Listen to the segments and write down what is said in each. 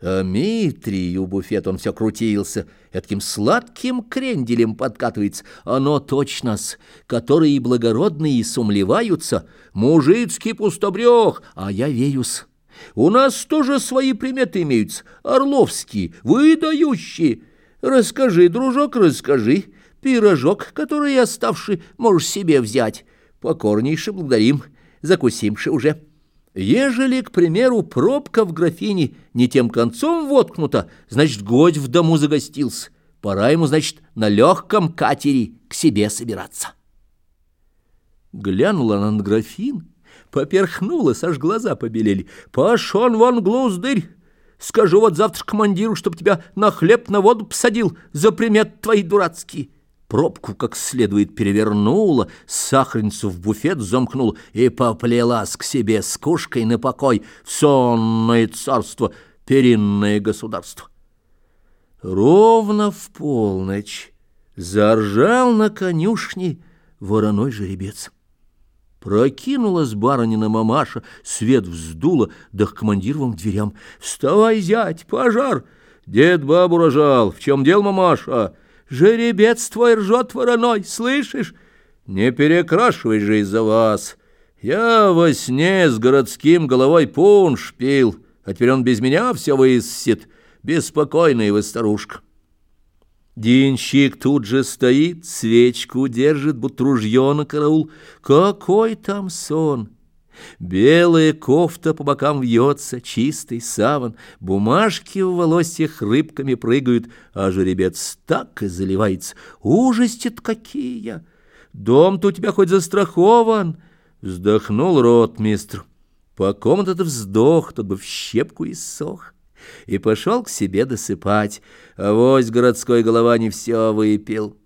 А Митрий у буфет он все крутился, таким сладким кренделем подкатывается. Оно точно-с, которые благородные сумлеваются, мужицкий пустобрех, а я веюсь. У нас тоже свои приметы имеются, орловские, выдающие. Расскажи, дружок, расскажи, пирожок, который оставший, можешь себе взять. Покорнейше благодарим, закусимши уже». Ежели, к примеру, пробка в графине не тем концом воткнута, значит, гость в дому загостился. Пора ему, значит, на легком катере к себе собираться. Глянула она на графин, поперхнулась, аж глаза побелели. «Пошон вон, глуздырь! Скажу вот завтра командиру, чтоб тебя на хлеб на воду посадил за примет твои дурацкие» пробку как следует перевернула, сахарницу в буфет замкнула и поплелась к себе с кушкой на покой в сонное царство, перинное государство. Ровно в полночь заржал на конюшне вороной жеребец. Прокинулась барынина мамаша, свет вздула, да к командировым дверям. «Вставай, зять, пожар!» «Дед бабу рожал, в чем дел, мамаша?» Жеребец твой ржет вороной, слышишь? Не перекрашивай же из-за вас. Я во сне с городским головой пунш пил, а теперь он без меня все высосет. Беспокойная вы старушка. Денщик тут же стоит, свечку держит, будто ружье на караул. Какой там сон! Белая кофта по бокам вьется, чистый саван, бумажки в волосьях рыбками прыгают, а жеребец так и заливается. Ужастит какие! Дом-то у тебя хоть застрахован. Вздохнул ротмистр. По ком этот вздох, тот бы в щепку и сох. И пошел к себе досыпать, а вось городской голова не все выпил.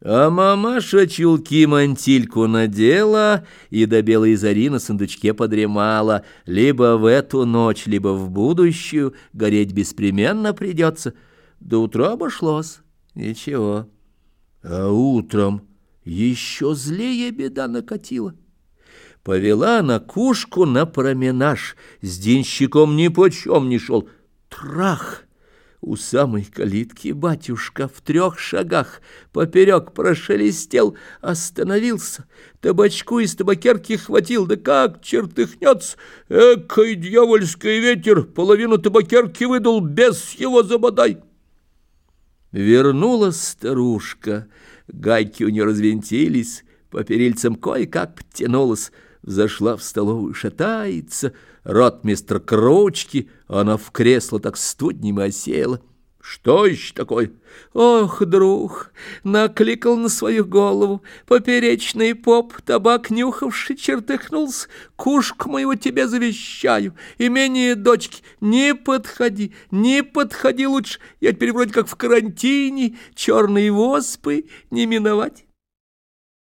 А мамаша чулки-мантильку надела и до белой зари на сундучке подремала. Либо в эту ночь, либо в будущую гореть беспременно придется. До утра обошлось. Ничего. А утром еще злее беда накатила. Повела на кушку на променаж. С денщиком ни почем не шел. Трах! У самой калитки батюшка в трех шагах поперек прошелестел, остановился, табачку из табакерки хватил, да как чертыхнется, экой дьявольский ветер, половину табакерки выдул, без его забодай. Вернулась старушка, гайки у нее развинтились, по перильцам кое-как подтянулась, зашла в столовую, шатается, ротмистр к ручке, она в кресло так студнем осела. Что еще такое? Ох, друг, накликал на свою голову, поперечный поп, табак нюхавший, чертыхнулся, кушку моего тебе завещаю, имение дочки, не подходи, не подходи лучше, я теперь вроде как в карантине, черные воспы не миновать.